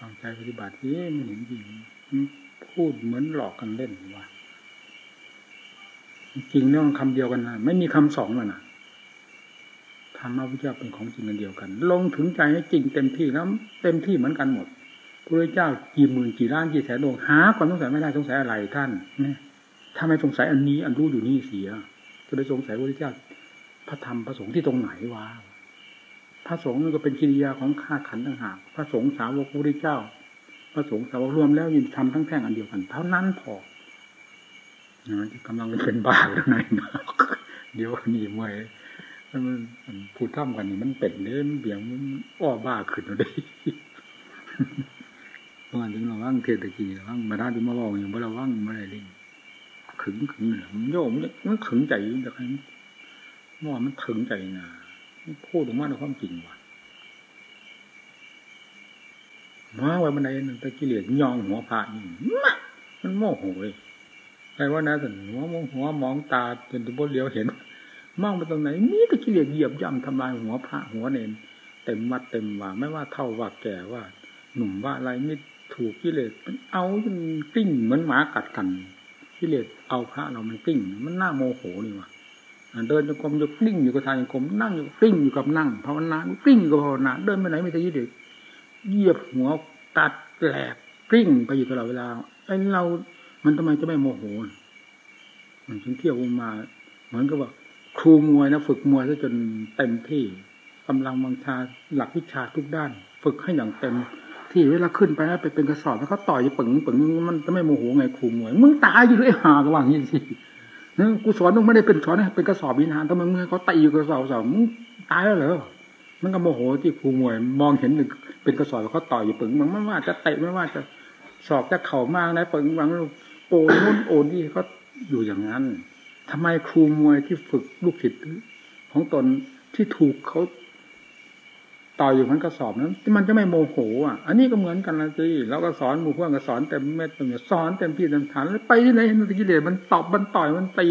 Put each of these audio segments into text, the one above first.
ตั้งใจปฏิบัตินี่มันเห็นจริงพูดเหมือนหลอกกันเล่นว่าจริงเรื่องคำเดียวกันนะไม่มีคำสองเลยนะธรรมะพุทธเจ้าเป็นของจริงกันเดียวกัน ลงถึงใจให้จริงเต็มที่แล้ว เต็มที่เหมือนกันหมดพระเจ้ากี่หมื่นกี่ล้านกี่แสนดวงหาความสงสัยไม่ได้สงสัยอะไรท่านเนี่ยถ้าไม่สงสัยอันนี้อันรู้อยู่นี่เสียจะไปสงสัยพระเจ้าพระธรรมพระสงฆ์ที่ตรงไหนวะ ระสงฆ์นี่ก็เป็นกิริยาของข้าขันต่างหากพระสงฆ์สาวกพระเจ้า พระสงฆ์สาวกรวมแล้วยินทำทั้งแท่งอันเดียวกัน เท่านั้นพอกำลังเป็นบ้าหรือไงเดี๋ยวนี่มวยมันพูดท่ำกันนี่มันเป็นเนี่ยมันเบี่ยงมันอ้อบ้าขึ้นเลยเมื่อวานถึงเราว่างเทศกีว่างมาได้ที่มาบอกอย่างเราว่างมาอะไรเลยขึงขึงเหนือมันโยมมันขึงใจแต่ครั้งเมื่อวานมันขึงใจนะ พูดออกมาในความจริงว่ะมาไว้บันไดนั่นตะกี้เหลียยองหัวพระนี่มันโมโหเลยใครว่านะแต่หัวมองหัวมองตาจนตัวบนเลี้ยวเห็นมองไปตรงไหนมีต่กิเลสเหยียบย่ำทำลายหัวพระหัวเนนเต็มวัดเต็มว่าไม่ว่าเท่าว่าแก่ว่า หนุ่มว่าอะไรไม่ถูกกิเลสมันเอาจนกลิ้งเหมือนหมากัดกันกิเลสเอาพระเรามันกลิ้ง มันน่าโมโหนี่ว่ะ เดินจงกรมอยู่กลิ้งอยู่กับทางจงกรมนั่งอยู่กลิ้งอยู่กับนั่งภาวนากลิ้งอยู่กับภาวนาเดินไปไหนไม่ได้ยิเด็กเหยียบหัวตัดแหลกกลิ้งไปอยู่ตลอดเวลาไอ้เรา มันทำไมจะไม่โมโหมันฉันเที่ยวมาเหมือนกับว่าครูมวยนะฝึกมวยซะจนเต็มที่กำลังบังชาหลักวิชาทุกด้าน ฝึกให้อย่างเต็ม ที่เวลาขึ้นไปแล้วไปเป็นกระสอบแล้วเขาต่อยปึงปึงมันจะไม่โมโหไงครูมวย มึงตายอยู่เลยหากระว่างนี้สิ กูสอนมึงไม่ได้เป็นสอนนะเป็นกระสอบวินารทำไมมึงเขาตีอยู่กระสอบสอบมึงตายแล้วเหรอมันก็โมโหที่ครูมวย มองเห็นเป็นกระสอบเขาต่อยอยู่ปึงมันไม่ว่าจะเตะไม่ว่าจะสอบจะเข่ามากนะปึงวังโอนนู่นโอนนี่เขาอยู่อย่างนั้นทำไมครูมวยที่ฝึกลูกศิษย์ของตนที่ถูกเขา ต่ออยู่มันกระสอบนั้นมันจะไม่โมโหอะ อันนี้ก็เหมือนกันละสิเราก็สอนหมู่เพื่อนก็สอนเต็มเม็ดเต็มสอนเต็มที่เต็มฐานแล้วไปที่ไหนมันกิเลสมันตอบมันต่อยมันตี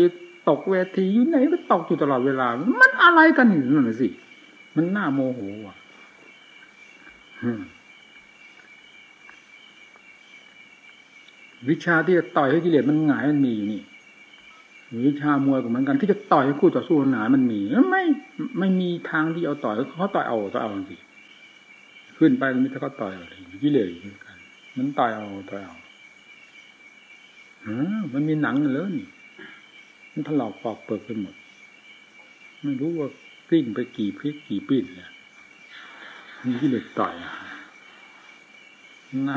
ตกเวทีอยู่ไหนก็ตกอยู่ตลอดเวลา มันอะไรกันอยู่นั่นสิ มันน่าโมโหอะวิชาที่จะต่อยให้กิเลสมันหงายมันมีอ ยู่นี่วิชามวยก็เหมือนกันที่จะต่อยคู่ต่อสู้หนามันมีไม่ไม่มีทางที่เอาต่อยเขาต่อยเอาต่อยเอาสิขึ้นไปมันจะก็ต่อยเอากิเลสเหมือนกัน มันต่อยเอาต่อยเอาอมันมีหนังเลยนี่มันถลอกปอกเปิดไปหมด ไม่รู้ว่ากลิ้งไปกี่พริกกี่ปิ้นเนี่ยมีกิเลสต่อยน่า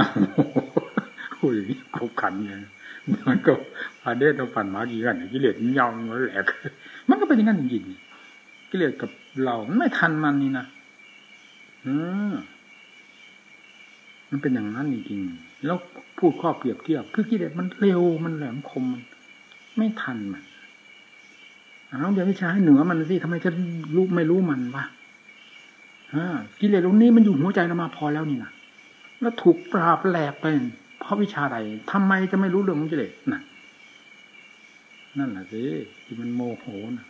พูดอย่างนี้ขบขันเลยมันก็พาเดชเราปั่นหมากี่กันกิเลสมันยาวมันแหลกมันก็เป็นอย่างนั้นจริงกิเลสกับเราไม่ทันมันนี่นะอืมมันเป็นอย่างนั้นจริงแล้วพูดข้อเปรียบเทียบคือกิเลสมันเร็วมันแหลมคมมันไม่ทันมันเอาอย่าวิชาให้เหนือมันสิทำไมจะรู้ไม่รู้มันวะกิเลสตรงนี้มันอยู่หัวใจเรามาพอแล้วนี่นะแล้วถูกปราบแหลกไป เพราะวิชาใดทำไมจะไม่รู้เรื่องของกิเลสน่ะ นั่นแหละสิที่มันโมโหนะ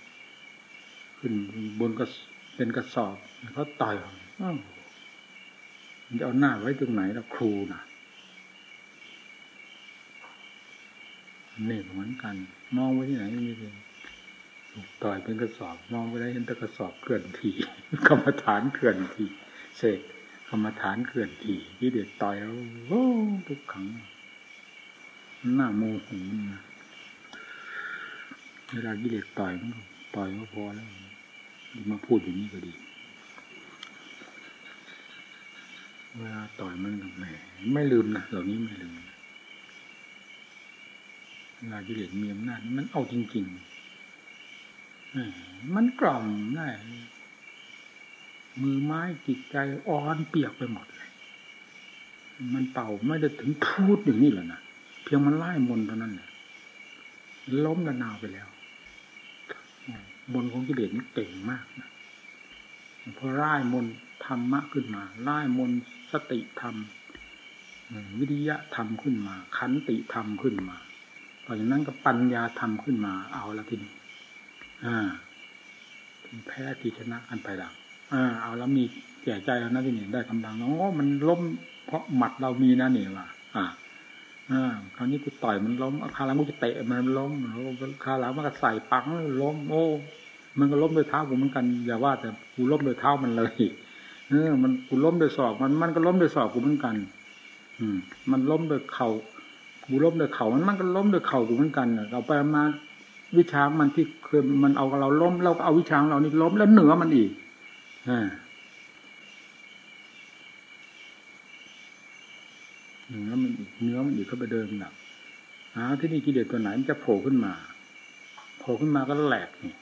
ขึ้นบนกระเป็นกระสอบเขาต่อยมันจะเอาหน้าไว้ตรงไหนล่ะครูน่ะนี่เหมือนกัน มองไว้ที่ไหนไม่เลยต่อยเป็นกระสอบ มองไปได้เห็นแต่กระสอบเกลื่อนทีกรรมฐานเกลื่อนทีเสก รรมฐานเกลื่อนทีที่เด็ดต่อยแล้วโอ้ทุกขังหน้าโมโหนะเวลากิเลสต่อยมันต่อยก็พอแล้วมาพูดอย่างนี้ก็ดี เวลาต่อยมันก็ไม่ไม่ลืมนะเหล่านี้ไม่ลืมเวลากิเลสมีอำนาจมันเอาจริงๆมันกล่อมได้ มือไม้จิตใจอ่อนเปียกไปหมดเลยมันเป่าไม่ได้ถึงพูดอย่างนี้แหละนะเพียงมันไล่มนเท่านั้นล้มระนาวไปแล้วบนของกิเลสนี่เก่งมากนะพอไล่มนธรรมะขึ้นมาไล่มนสติธรรมวิทยะธรรมขึ้นมา ขันติธรรมขึ้นมาพอจากนั้นก็ปัญญาธรรมขึ้นมา เอาละทีนี้อ่าแพ้ที่ชนะกันไปหลัง อ่าเอาแล้วมีแก่ใจแล้วนะที่นี่ได้กำลังโอ้มันล้มเพราะหมัดเรามีนะเนี่ยว่ะอ่าอ่าคราวนี้กูต่อยมันล้มคราหลังกูจะเตะมันล้มคราหลังมันก็ใส่ปังล้มโอ้มันก็ล้มด้วยเท้ากูเหมือนกันอย่าว่า แต่กูล้มด้วยเท้ามันเลยเออมันกูล้มด้วยศอกมันมันก็ล้มด้วยศอกกูเหมือนกัน อืม มันล้มด้วยเข่ากูล้มด้วยเข่ามันมันก็ล้มด้วยเข่ากูเหมือนกันเราไปมาวิชามันที่เคยมันเอาเราล้มเราก็เอาวิชาเรานี่ล้มแล้วเหนือมันอีก เนื้อมันอีกเนื้อมันอีกก็ไปเดินหนักหาที่นี่กิเลสตัวไหนมันจะโผล่ขึ้นมา โผล่ขึ้นมาก็แหลกนี่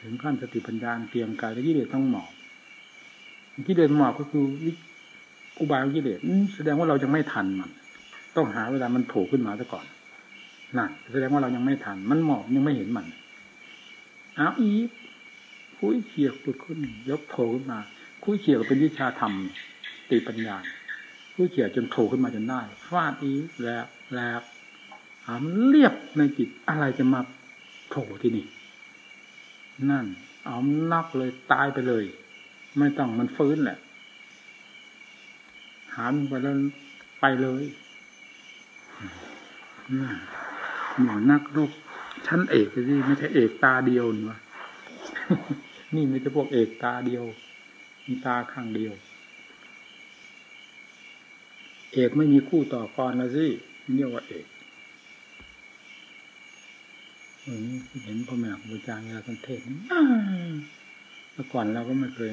ถึงขั้นสติปัญญาเตรียมกายแล้วกิเลสต้องหมอบกิเลสหมอบก็คืออุบายของกิเลสแสดงว่าเรายังไม่ทันมัน ต้องหาเวลามันโผล่ขึ้นมาซะก่อนนั่นแสดงว่าเรายังไม่ทัน มันหมอบยังไม่เห็นมันเอาอีก คุยเขี่ยวปุดขึ้นยกโผล่ขึ้นมา คุยเขี่ยวเป็นวิชาธรรมติปัญญาคุยเขี่ยวจนโผล่ขึ้นมาจนได้ฟาดอีแล้วแล้วหามันเรียบในจิตอะไรจะมาโผล่ที่นี่ นั่น เอานักเลยตายไปเลย ไม่ต้องมันฟื้นแหละ หามไปแล้วไปเลยหมอนักรบชั้นเอกที่ไม่ใช่เอกตาเดียวนี่วะ นี่ไม่ใช่พวกเอกตาเดียว มีตาข้างเดียว เอกไม่มีคู่ต่อกรแล้วสิเรียกว่าเอกเห็นพ่อแม่ครูอาจารย์เวลาท่านเทศแต่ก่อนเราก็ไม่เคย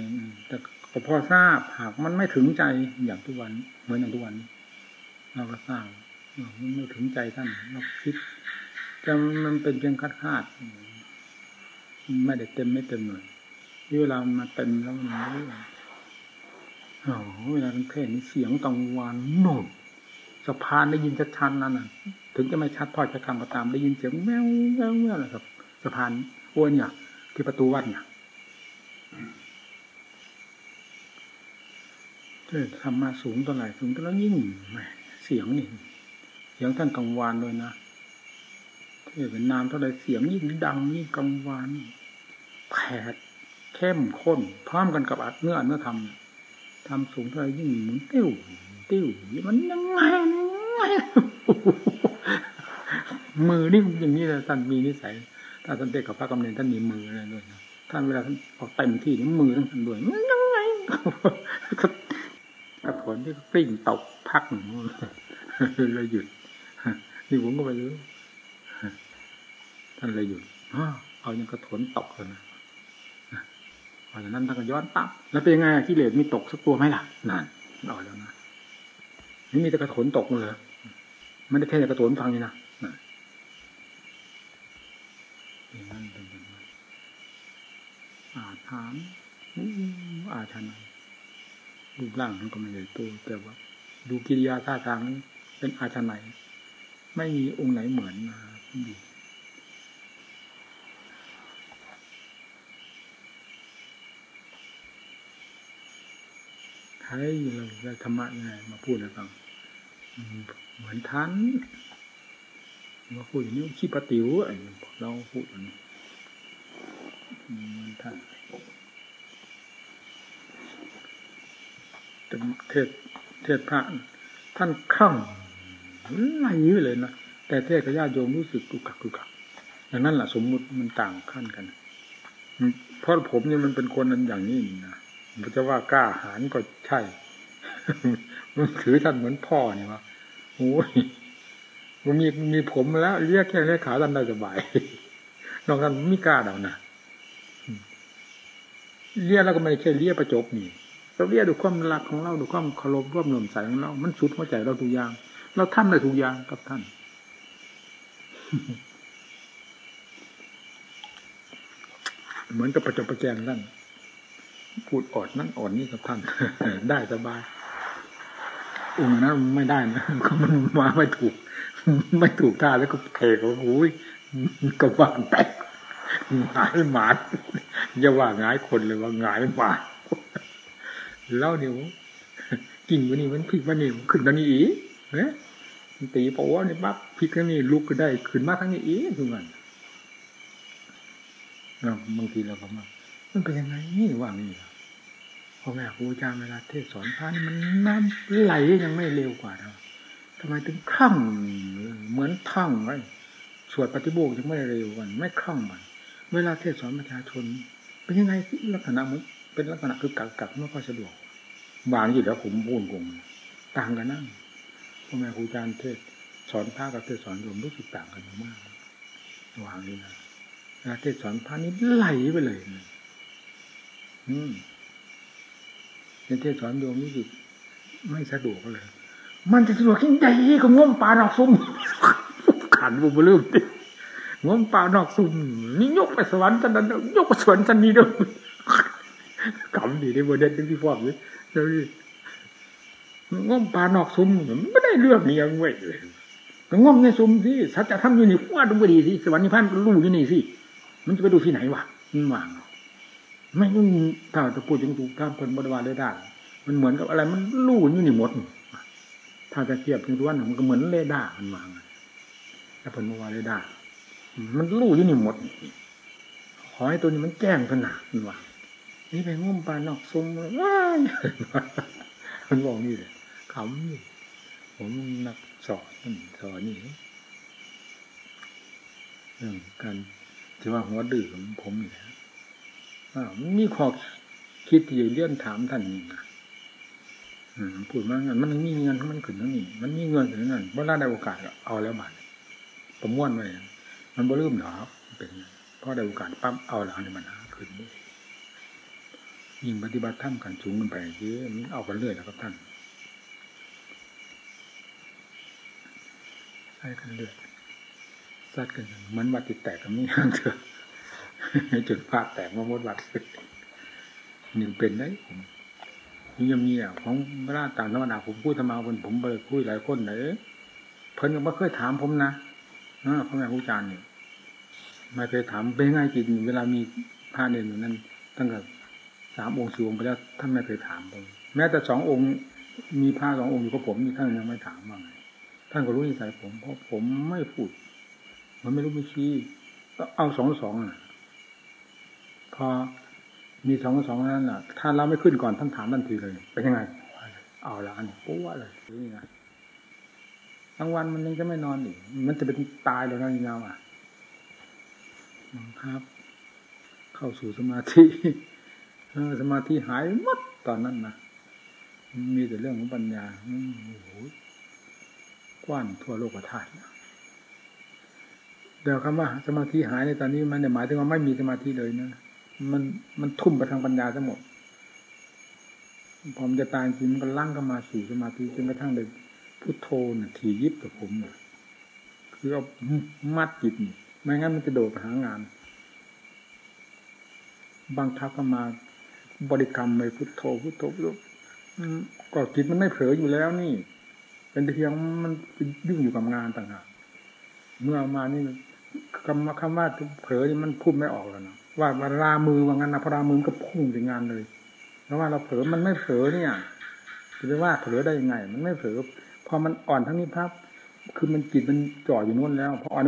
แต่พอทราบหากมันไม่ถึงใจอย่างทุกวัน เหมือนอย่างทุกวัน เราก็ทราบมันไม่ถึงใจท่านเราคิดแต่มันเป็นเพียงคาดคาดไม่ได้เต็มไม่เต็มหน่อย ที่เวลามาเต็มแล้วมันโอ้โหเวลาเป็นเทศนี่เสียงกังวานโน่นสะพานได้ยินชัดๆนั่นน่ะ ถึงจะไม่ชัดพอจะคำก็ตามได้ยินเสียงแมวแมวแมวนะครับสะพานอ้วนเนี่ยที่ประตูวัดเนี่ยเทศทำมาสูงตัวไหนสูงตัวแล้วยิ่งเสียงนี่เสียงท่านกังวานเลยนะเทศเป็นนามเท่าไรเสียงยิ่งดังยิ่งกังวานแผด เข้มข้น พร้อมกันกับอัดเนื้อเนื้อทำทำสูงเท่าไรยิ่งหมุนติ้วติ้วมันยังไงมือนี่อย่างนี้เลยท่านมีนิสัยถ้าท่านเด็กกับพระกำเนิดท่านมีมืออะไรด้วยนะท่านเวลาท่านออกเต็มที่นี่มือท่านด้วยมันยังไงกระผลที่กลิ้งตกพักหนึ่งเลยหยุดนี่ผมก็ไปรู้ท่านเลยหยุดเอายังกระถนตกเลยนะ อจากนั้นท่านก็ย้อนปั๊บแล้วเป็นยังไงกิเลสมีตกสักตัวไหมล่ะนั่นเอาแล้วนะนี่มีแต่กระถนตกเลยไม่ได้แค่กระถนฟังนี่นะนั่นเป็นแบบนั้นอาถามอาชนรูปร่างมันก็ไม่ใหญ่โตแต่ว่า ดูกิริยาท่าทางเป็นอาชนัยไม่มีองค์ไหนเหมือนมาดี ช้เราจะธรรมะยังไงมาพูดให้ฟังเหมือนท่านมาพูดอย่างนี้ขี้ปติ๋วเราพูดอย่างนี้เหมือนท่านเทศเทศพระท่านคล่องอะไรนี้เลยนะแต่เทศกับญาติโยมรู้สึกกุกกักกุกกักอย่างนั้นแหละสมมุติมันต่างขั้นกันเพราะผมเนี่ยมันเป็นคนนั้นอย่างนี้นะ จะว่ากล้าหาญก็ใช่มันถือท่านเหมือนพ่อเนี่ยวะโอ้ยมันมีมีผมแล้วเรียกแค่เรียกขาท่านได้สบายนอกจากไม่กล้าเดานะเรียกแล้วก็ไม่ใช่เรียกประจบนี่เราเรียกดูความรักของเราดูความเคารพความหน่มใสของเรา มันสุดหัวใจเราทุกอย่าง เราทำได้ทุกอย่างกับท่าน เหมือนกับประจบประแจงท่าน พูดอดนั่นอ่อนนี่กับท่าน ได้สบายองค์นั้นไม่ได้นะก็มันมาไม่ถูก ไม่ถูกท่าแล้วก็เทก็โอ้ยกระบาลแตกหงายหมาอย่าว่าหงายคนเลยว่าหงายหมาเล่าเดี๋ยวกิ่งวันนี้มันพลิกวันนี้ขึ้นตอนนี้อีกเฮ้ยตีปะวะนี่ปั๊บพลิกทั้งนี้ลุกก็ได้ ขึ้นมาทั้งนี้อีกทุกวันบางทีเราก็มา มันเป็นยังไงนี่ว่านี่พ่อแม่ครูอาจารย์เวลาเทศสอนพระนี่มันน้ำไหลยังไม่เร็วกว่าเราทำไมถึงคล่งเหมือนท่องไว้สวดปฏิโบกยังไม่เร็วกันไม่คล่องมันเวลาเทศสอนประชาชน เป็นยังไงลักษณะมันเป็นลักษณะคือกักกักไม่ค่อยสะดวกบางอยู่แล้วผมพูดกงต่างกันนั่งพ่อแม่ครูอาจารย์เทศสอนพระกับเทศสอนโยมรู้สึกต่างกันมากระหว่างนี้นะเวลาเทศสอนพระนี่ไหลไปเลยอื มเทศสอนโยมรู้สึกไม่สะดวกเลย มันจะสะดวกที่งใจก็ง่วมปลาดอกซุ่มขันบุบลืมดิง่วมปลาดอกซุ่มนี่ยกไปสวรรค์จันนั้นยกไปสวรรค์จันนี้เด้อกำดีได้บทเด็ดที่ฟอมเลยเดี๋ยวนี้ง่วมปลาดอกซุ่มไม่ได้เรื่องนี้ยังเว้ยก็ง่วมในซุ่มสิสัจธรรมอยู่นี่ว่าดูไปดีสิสวรรค์นิพพานก็รู้อยู่นี่สิมันจะไปดูที่ไหนวะมันว่าง ไม่ต้องถ้าจะพูดถึงถูกท่ามคนบริวารได้ได้มันเหมือนกับอะไรมันลู่อยู่นี่หมด ถ้าจะเทียบถึงตัวนั้นมันก็เหมือนเรดามันวางถ้าผลบริวารเรดามันลู่อยู่นี่หมดขอให้ตัวนี้มันแจ้งขนาดมันวางนี่ไปงุ่มปลานอกซุ้มว้ายมันบอกนี่เลยขำนี่ผมนักสอนสอนนี่เรื่องการที่ว่าหัวดื้อของผมนี่แหละ มีข้อคิดที่เลื่อนถามท่านนี่นะพูดมาเงินมันมีเงินมันขึ้นทั้งนี้มันมีเงินถึงนั้นเมื่อได้โอกาสเอาแล้วบัดประมวลไว้มันบ่ลืมหรอกเป็นเพราะได้โอกาสปั๊บเอาแล้วนี่มันขึ้นยิ่งปฏิบัติธรรมกันสูงขึ้นไปเยอะมันเอากันเรื่อยแล้วครับท่านใช้กันเรื่อยซัดกันเหมือนวัดติดแตกกับนี่ห้างเถอะ จุดพแตกมาหมดวัดหนึ่งเป็นได้ผมนี่ยังมีอะของระราชต่างธรรมดาผมพูดธรรมาคนผมไปคุยหลายคนไหนเพิ่นก็ไม่เคยถามผมนะพ่อแม่ครูอาจารย์เนี่ยไม่เคยถามเป็นไงจิตเวลามีพระเด่นนั้น ตั้งแต่สามองค์สี่องค์ไปแล้วท่านไม่เคยถามผมแม้แต่สององค์มีพระสององค์อยู่กับผมนี่ท่านยังไม่ถามว่าไงท่านก็รู้นิสัยผมเพราะผมไม่พูด มันไม่รู้ไม่ชี้ก็เอาสองสองอะ พอมีสองสองนั้นอะ ถ้าเราไม่ขึ้นก่อนท่านถามทันทีเลย เป็นยังไง เอาละอันปุ๊บเลยนี่ไงทั้งวันมันยังจะไม่นอนอีก มันจะเป็นตายเลยนะยาอะครับ เข้าสู่สมาธิสมาธิหายหมดตอนนั้นนะมีแต่เรื่องของปัญญาโอ้โหกว้านทั่วโลกธาตุเดี๋ยวคำว่าสมาธิหายในตอนนี้มันหมายถึงว่าไม่มีสมาธิเลยนะ มันมันทุ่มไปทางปัญญาทั้งหมดพอมจะตายจริงมันก็ลั่งเข้ามาสู่สมาธิจนกระทั่งเลยพุทโธน่ะถี่ยิบกับผมคือเอามัดจิตไม่งั้นมันจะโดดไปหางานบางทับก็มาบริกรรมไปพุทโธพุทโธพุทโธก็จิตมันไม่เผลออยู่แล้วนี่ เป็นเพียงมันยุ่งอยู่กับงานต่างหากเมื่อมานี่คำว่าคำว่าเผลอนี่มันพูดไม่ออกแล้วนะ ว่าเวลามือว่างั้นนะพรามือก็พุ่งถึงงานเลยเพราะว่าเราเผลอมันไม่เผลอเนี่ยจะไปว่าเผลอได้ยังไง มันไม่เผลอพอมันอ่อนทั้งนี้พับคือมันจิตมันจ่ออยู่นู้นแล้วพออ่อน